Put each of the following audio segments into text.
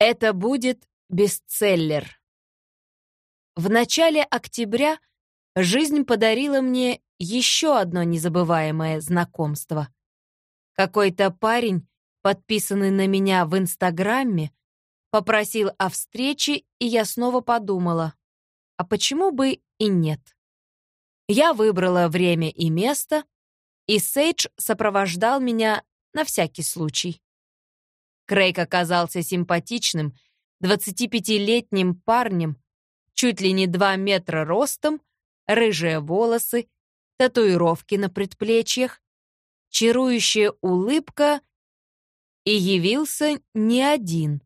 Это будет бестселлер. В начале октября жизнь подарила мне еще одно незабываемое знакомство. Какой-то парень, подписанный на меня в Инстаграме, попросил о встрече, и я снова подумала, а почему бы и нет? Я выбрала время и место, и Сейдж сопровождал меня на всякий случай. Крейг оказался симпатичным, 25-летним парнем, чуть ли не 2 метра ростом, рыжие волосы, татуировки на предплечьях, чарующая улыбка и явился не один.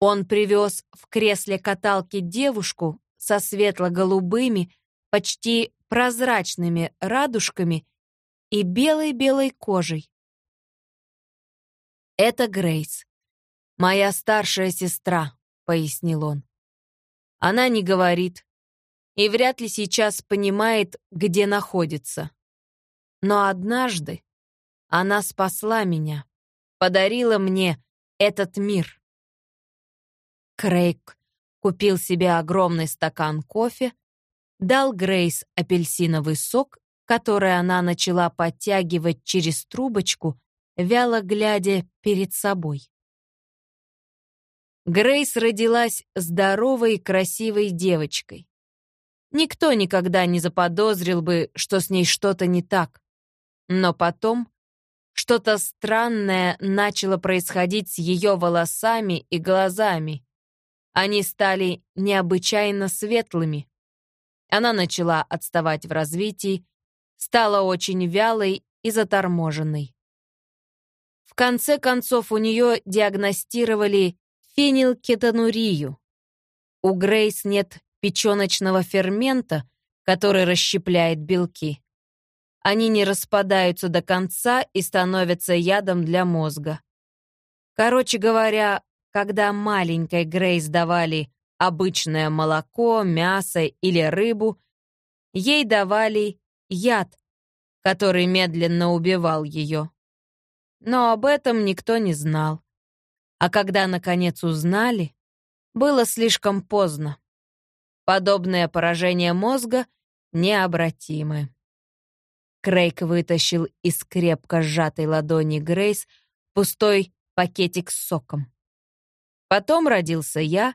Он привез в кресле каталки девушку со светло-голубыми, почти прозрачными радужками и белой-белой кожей. «Это Грейс, моя старшая сестра», — пояснил он. Она не говорит и вряд ли сейчас понимает, где находится. Но однажды она спасла меня, подарила мне этот мир. Крейг купил себе огромный стакан кофе, дал Грейс апельсиновый сок, который она начала подтягивать через трубочку, вяло глядя перед собой. Грейс родилась здоровой и красивой девочкой. Никто никогда не заподозрил бы, что с ней что-то не так. Но потом что-то странное начало происходить с ее волосами и глазами, они стали необычайно светлыми. Она начала отставать в развитии, стала очень вялой и заторможенной. В конце концов у нее диагностировали фенилкетонурию. У Грейс нет печеночного фермента, который расщепляет белки. Они не распадаются до конца и становятся ядом для мозга. Короче говоря, когда маленькой Грейс давали обычное молоко, мясо или рыбу, ей давали яд, который медленно убивал ее. Но об этом никто не знал. А когда, наконец, узнали, было слишком поздно. Подобное поражение мозга необратимое. Крейг вытащил из крепко сжатой ладони Грейс пустой пакетик с соком. Потом родился я,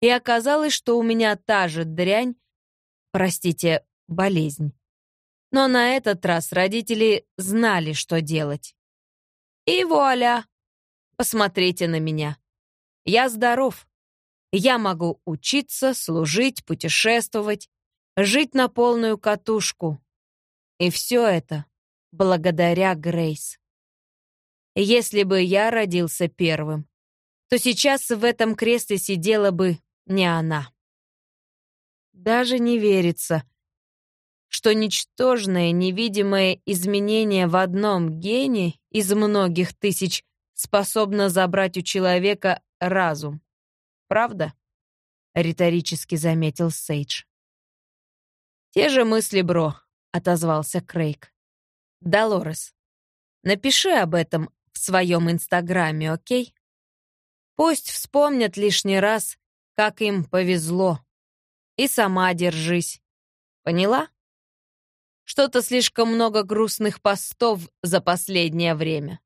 и оказалось, что у меня та же дрянь, простите, болезнь. Но на этот раз родители знали, что делать. И вуаля! Посмотрите на меня. Я здоров. Я могу учиться, служить, путешествовать, жить на полную катушку. И все это благодаря Грейс. Если бы я родился первым, то сейчас в этом кресле сидела бы не она. Даже не верится, что ничтожное невидимое изменение в одном гене из многих тысяч способно забрать у человека разум. Правда? Риторически заметил Сейдж. «Те же мысли, бро», — отозвался Крейг. «Долорес, напиши об этом в своем инстаграме, окей?» Пусть вспомнят лишний раз, как им повезло. И сама держись. Поняла? Что-то слишком много грустных постов за последнее время.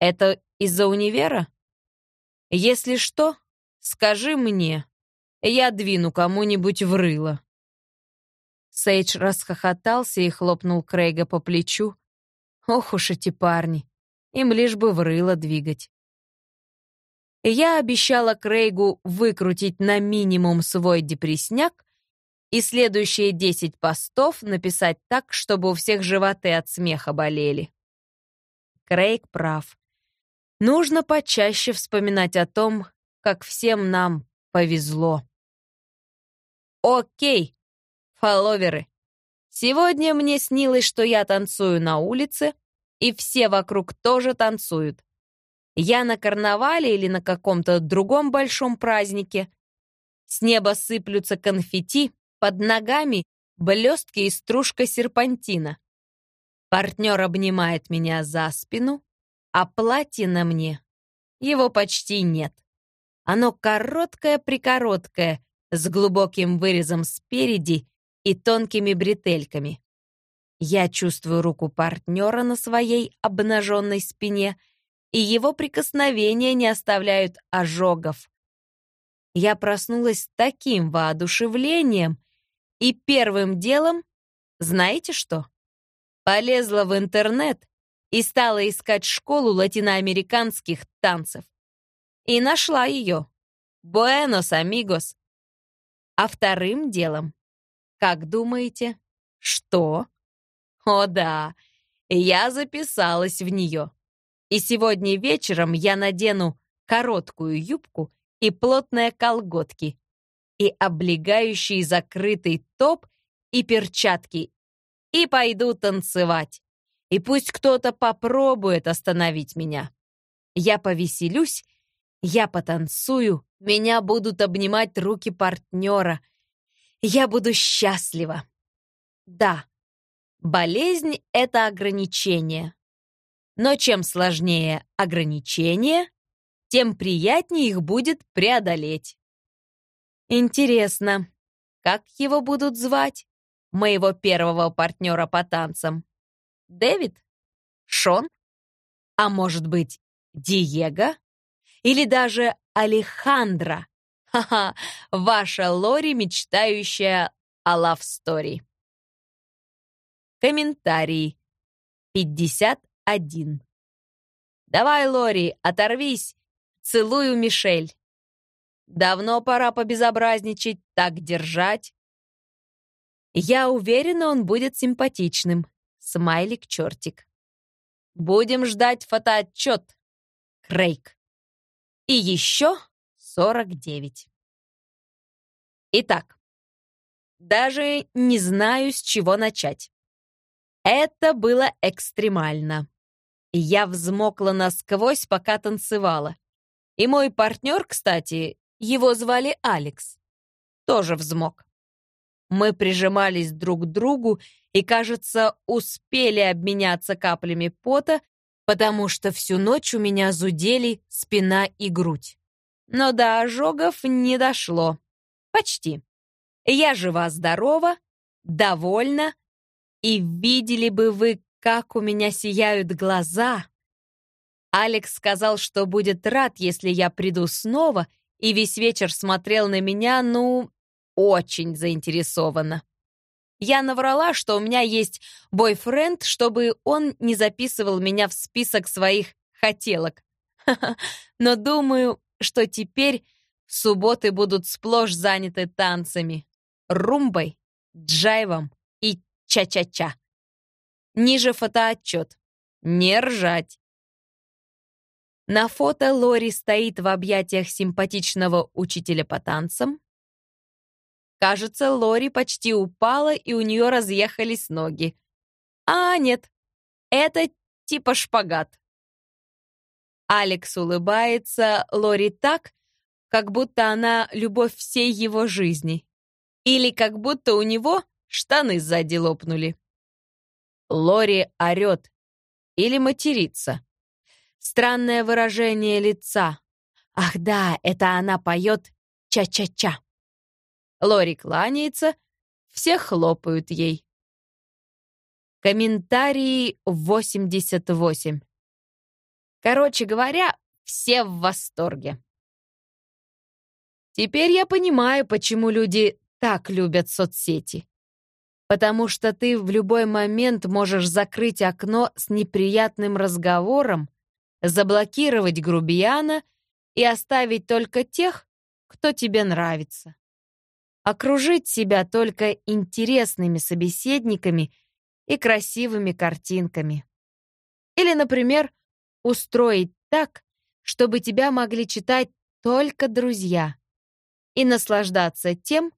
Это из-за универа? Если что, скажи мне. Я двину кому-нибудь в рыло. Сейдж расхохотался и хлопнул Крейга по плечу. Ох уж эти парни. Им лишь бы в рыло двигать. Я обещала Крейгу выкрутить на минимум свой депресняк и следующие 10 постов написать так, чтобы у всех животы от смеха болели. Крейг прав. Нужно почаще вспоминать о том, как всем нам повезло. Окей, фолловеры. Сегодня мне снилось, что я танцую на улице, и все вокруг тоже танцуют. Я на карнавале или на каком-то другом большом празднике. С неба сыплются конфетти, под ногами блестки и стружка серпантина. Партнер обнимает меня за спину, а платье на мне, его почти нет. Оно короткое-прикороткое, с глубоким вырезом спереди и тонкими бретельками. Я чувствую руку партнера на своей обнаженной спине, и его прикосновения не оставляют ожогов. Я проснулась с таким воодушевлением, и первым делом, знаете что? Полезла в интернет и стала искать школу латиноамериканских танцев. И нашла ее. Буэнос, амигос. А вторым делом, как думаете, что? О да, я записалась в нее. И сегодня вечером я надену короткую юбку и плотные колготки, и облегающий закрытый топ и перчатки, и пойду танцевать. И пусть кто-то попробует остановить меня. Я повеселюсь, я потанцую, меня будут обнимать руки партнера. Я буду счастлива. Да, болезнь — это ограничение. Но чем сложнее ограничение, тем приятнее их будет преодолеть. Интересно, как его будут звать? Моего первого партнера по танцам. Дэвид? Шон? А может быть, Диего? Или даже Алехандро? Ха-ха, ваша Лори, мечтающая о лав-стори. Комментарий. 51. Давай, Лори, оторвись. Целую, Мишель. Давно пора побезобразничать, так держать. Я уверена, он будет симпатичным. Смайлик-чертик. Будем ждать фотоотчет. Крейг. И еще 49. Итак, даже не знаю, с чего начать. Это было экстремально. Я взмокла насквозь, пока танцевала. И мой партнер, кстати, его звали Алекс, тоже взмок. Мы прижимались друг к другу и, кажется, успели обменяться каплями пота, потому что всю ночь у меня зудели спина и грудь. Но до ожогов не дошло. Почти. Я жива-здорова, довольна, и видели бы вы, как у меня сияют глаза. Алекс сказал, что будет рад, если я приду снова — и весь вечер смотрел на меня, ну, очень заинтересованно. Я наврала, что у меня есть бойфренд, чтобы он не записывал меня в список своих хотелок. Но думаю, что теперь субботы будут сплошь заняты танцами, румбой, джайвом и ча-ча-ча. Ниже фотоотчет. Не ржать. На фото Лори стоит в объятиях симпатичного учителя по танцам. Кажется, Лори почти упала, и у нее разъехались ноги. А, нет, это типа шпагат. Алекс улыбается Лори так, как будто она любовь всей его жизни. Или как будто у него штаны сзади лопнули. Лори орет или матерится. Странное выражение лица. Ах да, это она поет ча-ча-ча. Лори кланяется, все хлопают ей. Комментарии 88. Короче говоря, все в восторге. Теперь я понимаю, почему люди так любят соцсети. Потому что ты в любой момент можешь закрыть окно с неприятным разговором заблокировать грубияна и оставить только тех, кто тебе нравится. Окружить себя только интересными собеседниками и красивыми картинками. Или, например, устроить так, чтобы тебя могли читать только друзья и наслаждаться тем,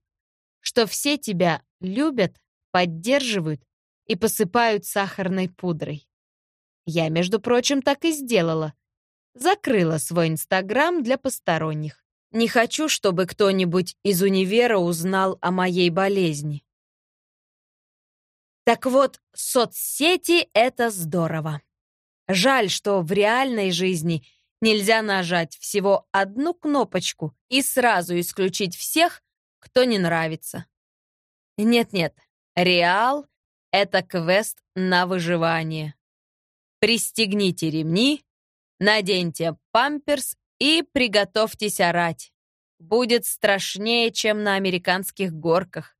что все тебя любят, поддерживают и посыпают сахарной пудрой. Я, между прочим, так и сделала. Закрыла свой Инстаграм для посторонних. Не хочу, чтобы кто-нибудь из универа узнал о моей болезни. Так вот, соцсети — это здорово. Жаль, что в реальной жизни Нельзя нажать всего одну кнопочку и сразу исключить всех, кто не нравится. Нет-нет, Реал — это квест на выживание. Пристегните ремни, наденьте памперс и приготовьтесь орать. Будет страшнее, чем на американских горках.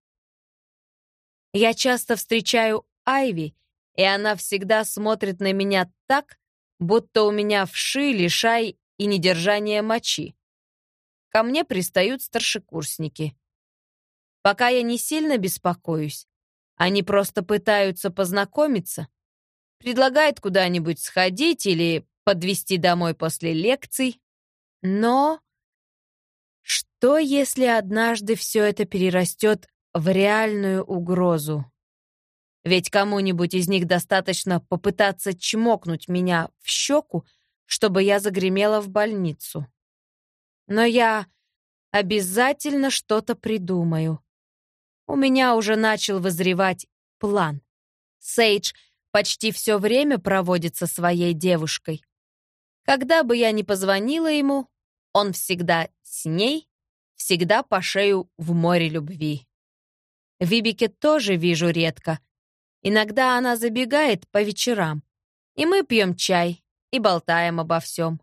Я часто встречаю Айви, и она всегда смотрит на меня так, будто у меня вши, лишай и недержание мочи. Ко мне пристают старшекурсники. Пока я не сильно беспокоюсь, они просто пытаются познакомиться, предлагают куда-нибудь сходить или подвести домой после лекций. Но что, если однажды все это перерастет в реальную угрозу? Ведь кому-нибудь из них достаточно попытаться чмокнуть меня в щеку, чтобы я загремела в больницу. Но я обязательно что-то придумаю. У меня уже начал вызревать план. Сейдж почти все время проводит со своей девушкой. Когда бы я ни позвонила ему, он всегда с ней, всегда по шею в море любви. Вибике тоже вижу редко. Иногда она забегает по вечерам, и мы пьем чай и болтаем обо всем.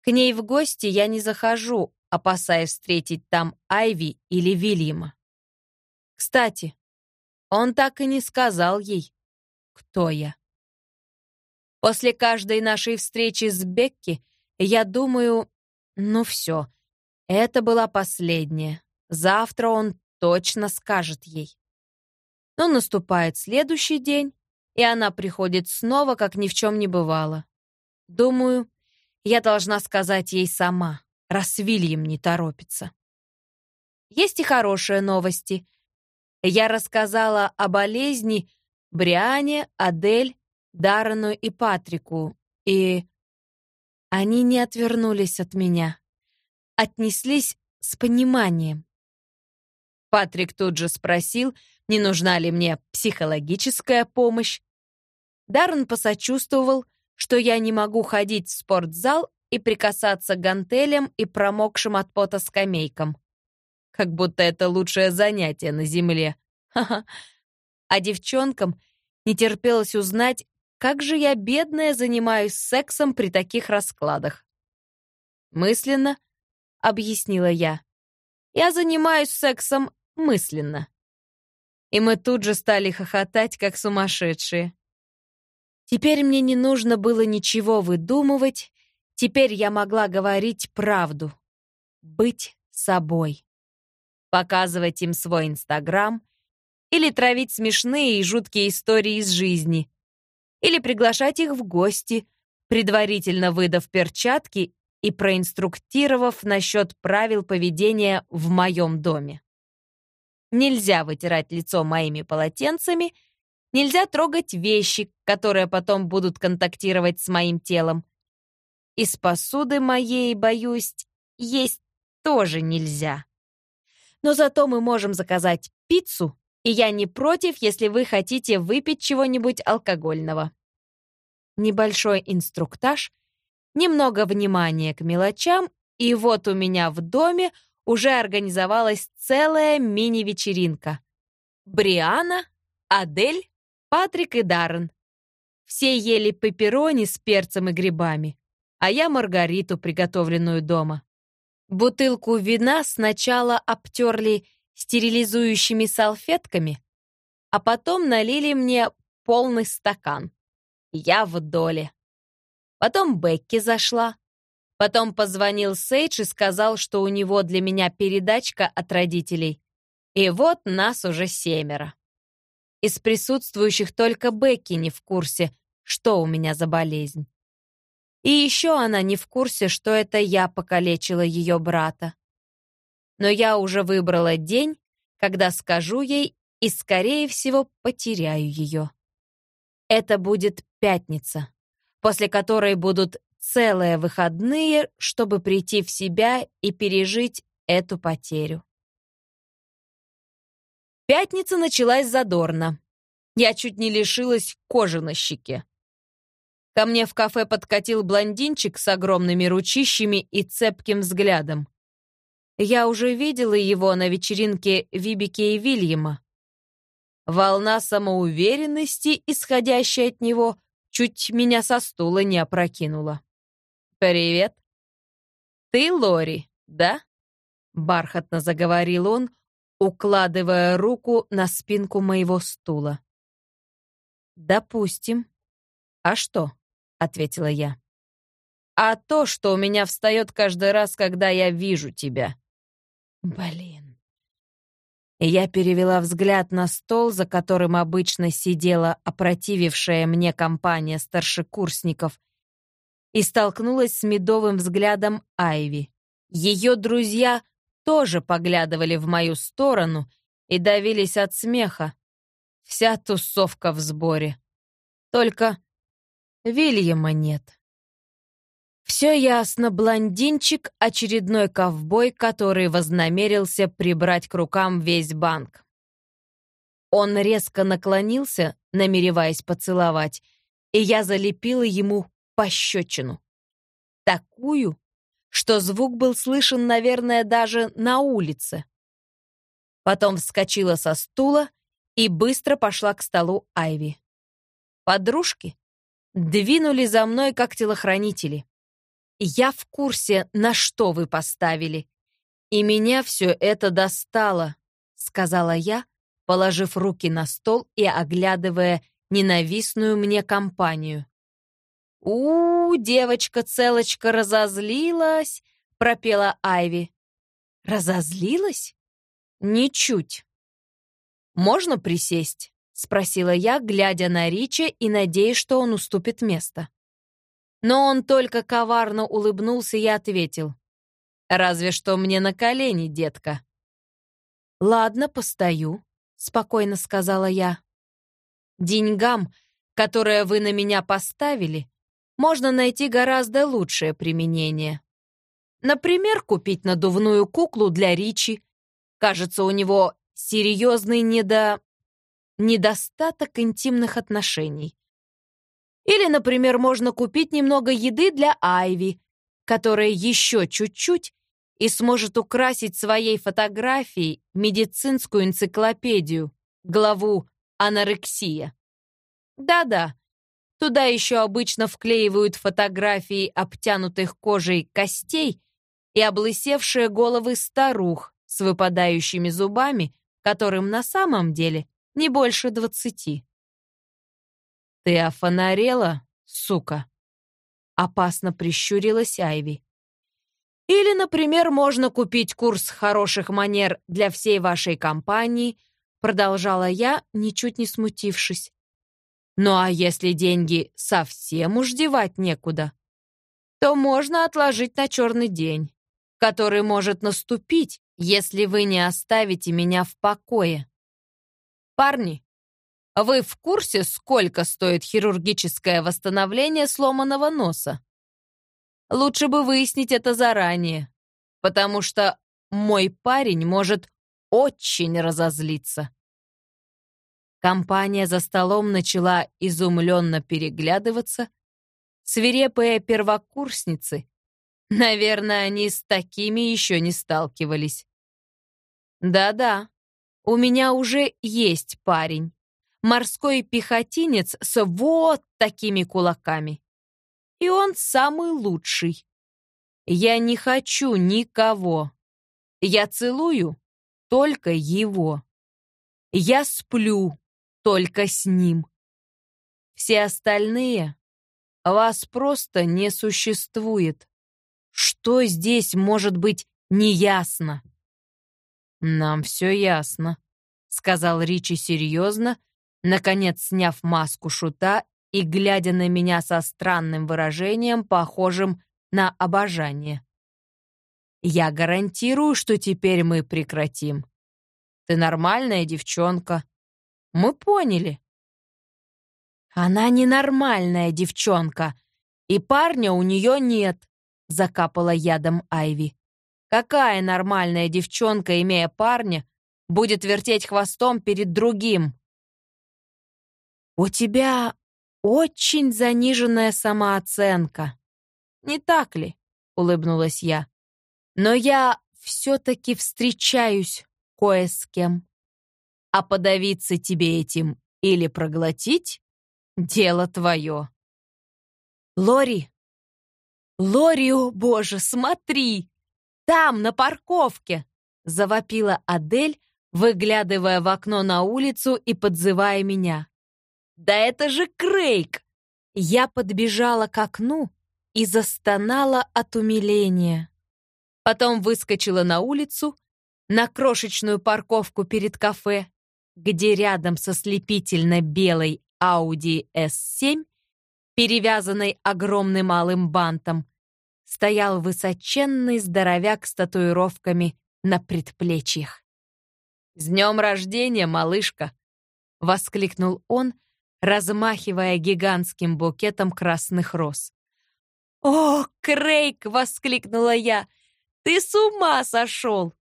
К ней в гости я не захожу, опасаясь встретить там Айви или Вильяма. Кстати, он так и не сказал ей, кто я. После каждой нашей встречи с Бекки я думаю, ну все, это была последняя. Завтра он точно скажет ей. Но наступает следующий день, и она приходит снова, как ни в чем не бывало. Думаю, я должна сказать ей сама, раз Вильям не торопится. Есть и хорошие новости. Я рассказала о болезни Бриане, Адель, Даррену и Патрику, и они не отвернулись от меня, отнеслись с пониманием. Патрик тут же спросил, не нужна ли мне психологическая помощь. Даррен посочувствовал, что я не могу ходить в спортзал и прикасаться к гантелям и промокшим от пота скамейкам как будто это лучшее занятие на земле. Ха-ха. А девчонкам не терпелось узнать, как же я, бедная, занимаюсь сексом при таких раскладах. Мысленно, объяснила я. Я занимаюсь сексом мысленно. И мы тут же стали хохотать, как сумасшедшие. Теперь мне не нужно было ничего выдумывать, теперь я могла говорить правду. Быть собой показывать им свой Инстаграм или травить смешные и жуткие истории из жизни, или приглашать их в гости, предварительно выдав перчатки и проинструктировав насчет правил поведения в моем доме. Нельзя вытирать лицо моими полотенцами, нельзя трогать вещи, которые потом будут контактировать с моим телом. Из посуды моей, боюсь, есть тоже нельзя. Но зато мы можем заказать пиццу, и я не против, если вы хотите выпить чего-нибудь алкогольного. Небольшой инструктаж, немного внимания к мелочам, и вот у меня в доме уже организовалась целая мини-вечеринка. Бриана, Адель, Патрик и Даррен. Все ели пепперони с перцем и грибами, а я маргариту, приготовленную дома. Бутылку вина сначала обтерли стерилизующими салфетками, а потом налили мне полный стакан. Я в доле. Потом Бекки зашла. Потом позвонил Сейдж и сказал, что у него для меня передачка от родителей. И вот нас уже семеро. Из присутствующих только Бекки не в курсе, что у меня за болезнь. И еще она не в курсе, что это я покалечила ее брата. Но я уже выбрала день, когда скажу ей и, скорее всего, потеряю ее. Это будет пятница, после которой будут целые выходные, чтобы прийти в себя и пережить эту потерю. Пятница началась задорно. Я чуть не лишилась кожи на щеке. Ко мне в кафе подкатил блондинчик с огромными ручищами и цепким взглядом. Я уже видела его на вечеринке Вибики и Вильяма. Волна самоуверенности, исходящая от него, чуть меня со стула не опрокинула. «Привет. Ты Лори, да?» Бархатно заговорил он, укладывая руку на спинку моего стула. «Допустим. А что?» — ответила я. «А то, что у меня встает каждый раз, когда я вижу тебя». «Блин». Я перевела взгляд на стол, за которым обычно сидела опротивившая мне компания старшекурсников, и столкнулась с медовым взглядом Айви. Ее друзья тоже поглядывали в мою сторону и давились от смеха. Вся тусовка в сборе. Только Вильяма нет. Все ясно, блондинчик — очередной ковбой, который вознамерился прибрать к рукам весь банк. Он резко наклонился, намереваясь поцеловать, и я залепила ему пощечину. Такую, что звук был слышен, наверное, даже на улице. Потом вскочила со стула и быстро пошла к столу Айви. Подружки двинули за мной как телохранители. Я в курсе, на что вы поставили. И меня все это достало, сказала я, положив руки на стол и оглядывая ненавистную мне компанию. «У, девочка-целочка разозлилась», — пропела Айви. «Разозлилась?» «Ничуть». «Можно присесть?» — спросила я, глядя на Ричи и надеясь, что он уступит место. Но он только коварно улыбнулся и ответил. «Разве что мне на колени, детка». «Ладно, постою», — спокойно сказала я. «Деньгам, которые вы на меня поставили, можно найти гораздо лучшее применение. Например, купить надувную куклу для Ричи. Кажется, у него серьезный недо... недостаток интимных отношений. Или, например, можно купить немного еды для Айви, которая еще чуть-чуть и сможет украсить своей фотографией медицинскую энциклопедию, главу «Анорексия». Да-да, туда еще обычно вклеивают фотографии обтянутых кожей костей и облысевшие головы старух с выпадающими зубами, которым на самом деле не больше двадцати. «Ты офонарела, сука?» Опасно прищурилась Айви. «Или, например, можно купить курс хороших манер для всей вашей компании», продолжала я, ничуть не смутившись. «Ну а если деньги совсем уж девать некуда, то можно отложить на черный день, который может наступить, если вы не оставите меня в покое. Парни, вы в курсе, сколько стоит хирургическое восстановление сломанного носа? Лучше бы выяснить это заранее, потому что мой парень может очень разозлиться. Компания за столом начала изумленно переглядываться. Свирепые первокурсницы. Наверное, они с такими еще не сталкивались. Да-да, у меня уже есть парень морской пехотинец с вот такими кулаками. И он самый лучший. Я не хочу никого. Я целую только его. Я сплю только с ним. Все остальные вас просто не существует. Что здесь может быть неясно? Нам все ясно, сказал Ричи серьезно, наконец сняв маску шута и глядя на меня со странным выражением, похожим на обожание. «Я гарантирую, что теперь мы прекратим. Ты нормальная девчонка. Мы поняли». «Она ненормальная девчонка, и парня у нее нет», — закапала ядом Айви. «Какая нормальная девчонка, имея парня, будет вертеть хвостом перед другим?» «У тебя очень заниженная самооценка. Не так ли? Улыбнулась я. Но я все-таки встречаюсь кое с кем. А подавиться тебе этим или проглотить — дело твое. Лори! Лори, боже, смотри! Там, на парковке! Завопила Адель, выглядывая в окно на улицу и подзывая меня. «Да это же Крейг!» Я подбежала к окну и застонала от умиления. Потом выскочила на улицу, на крошечную парковку перед кафе, где рядом со слепительно-белой Audi S7, перевязанной огромным малым бантом, стоял высоченный здоровяк с татуировками на предплечьях. «С днем рождения, малышка!» — воскликнул он, размахивая гигантским букетом красных роз. «О, Крейг!» — воскликнула я. «Ты с ума сошел!»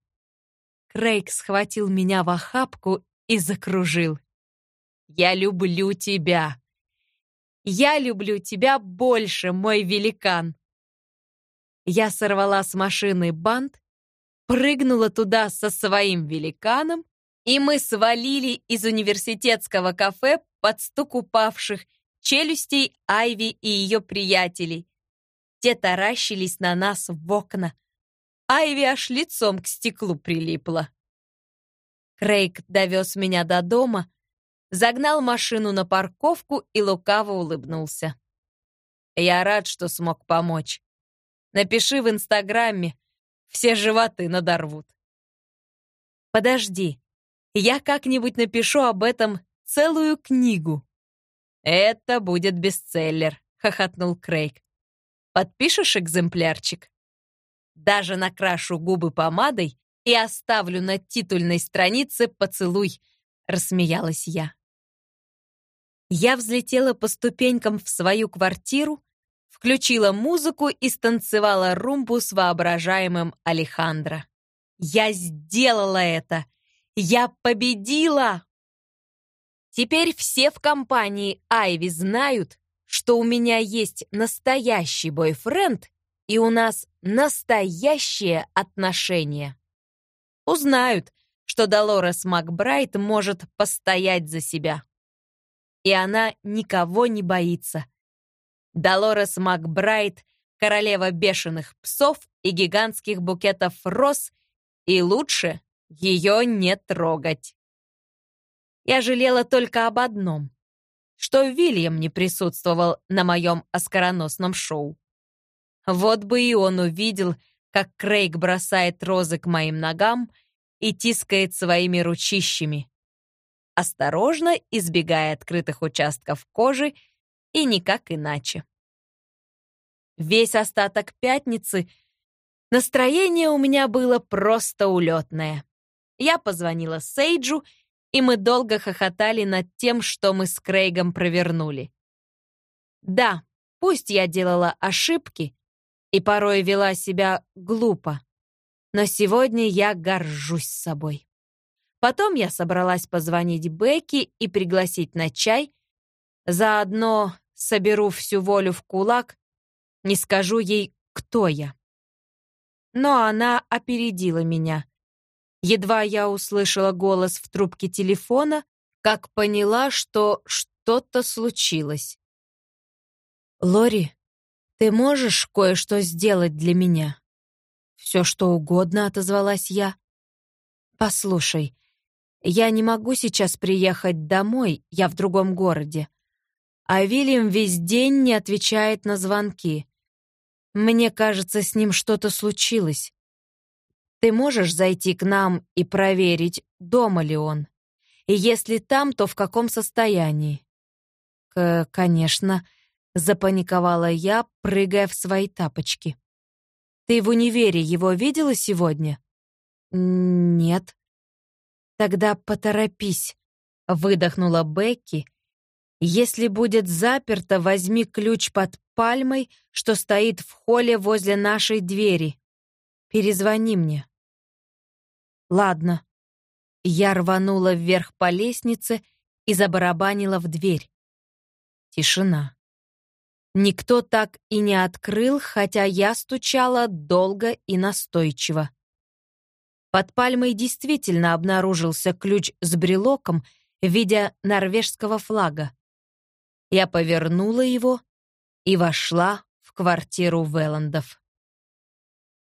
Крейг схватил меня в охапку и закружил. «Я люблю тебя!» «Я люблю тебя больше, мой великан!» Я сорвала с машины бант прыгнула туда со своим великаном, и мы свалили из университетского кафе под стук упавших челюстей Айви и ее приятелей. Те таращились на нас в окна. Айви аж лицом к стеклу прилипла. Крейг довез меня до дома, загнал машину на парковку и лукаво улыбнулся. «Я рад, что смог помочь. Напиши в Инстаграме, все животы надорвут. Подожди, я как-нибудь напишу об этом целую книгу. Это будет бестселлер, хохотнул Крейг. Подпишешь экземплярчик? Даже накрашу губы помадой и оставлю на титульной странице поцелуй, рассмеялась я. Я взлетела по ступенькам в свою квартиру, включила музыку и станцевала румбу с воображаемым Алехандро. Я сделала это! Я победила! Теперь все в компании Айви знают, что у меня есть настоящий бойфренд и у нас настоящие отношения. Узнают, что Долорес Макбрайт может постоять за себя. И она никого не боится. Долорес Макбрайт, королева бешеных псов и гигантских букетов роз, и лучше ее не трогать. Я жалела только об одном, что Вильям не присутствовал на моем оскароносном шоу. Вот бы и он увидел, как Крейг бросает розы к моим ногам и тискает своими ручищами, осторожно избегая открытых участков кожи и никак иначе. Весь остаток пятницы настроение у меня было просто улетное. Я позвонила Сейджу, и мы долго хохотали над тем, что мы с Крейгом провернули. Да, пусть я делала ошибки и порой вела себя глупо, но сегодня я горжусь собой. Потом я собралась позвонить Бекки и пригласить на чай, заодно соберу всю волю в кулак, не скажу ей, кто я. Но она опередила меня. Едва я услышала голос в трубке телефона, как поняла, что что-то случилось. «Лори, ты можешь кое-что сделать для меня?» «Все, что угодно», — отозвалась я. «Послушай, я не могу сейчас приехать домой, я в другом городе. А Вильям весь день не отвечает на звонки. Мне кажется, с ним что-то случилось. Ты можешь зайти к нам и проверить, дома ли он? И если там, то в каком состоянии? К конечно, запаниковала я, прыгая в свои тапочки. Ты в универе его видела сегодня? Нет. Тогда поторопись, выдохнула Бекки. Если будет заперто, возьми ключ под пальмой, что стоит в холле возле нашей двери. Перезвони мне. Ладно. Я рванула вверх по лестнице и забарабанила в дверь. Тишина. Никто так и не открыл, хотя я стучала долго и настойчиво. Под пальмой действительно обнаружился ключ с брелоком в виде норвежского флага. Я повернула его и вошла в квартиру Велландов.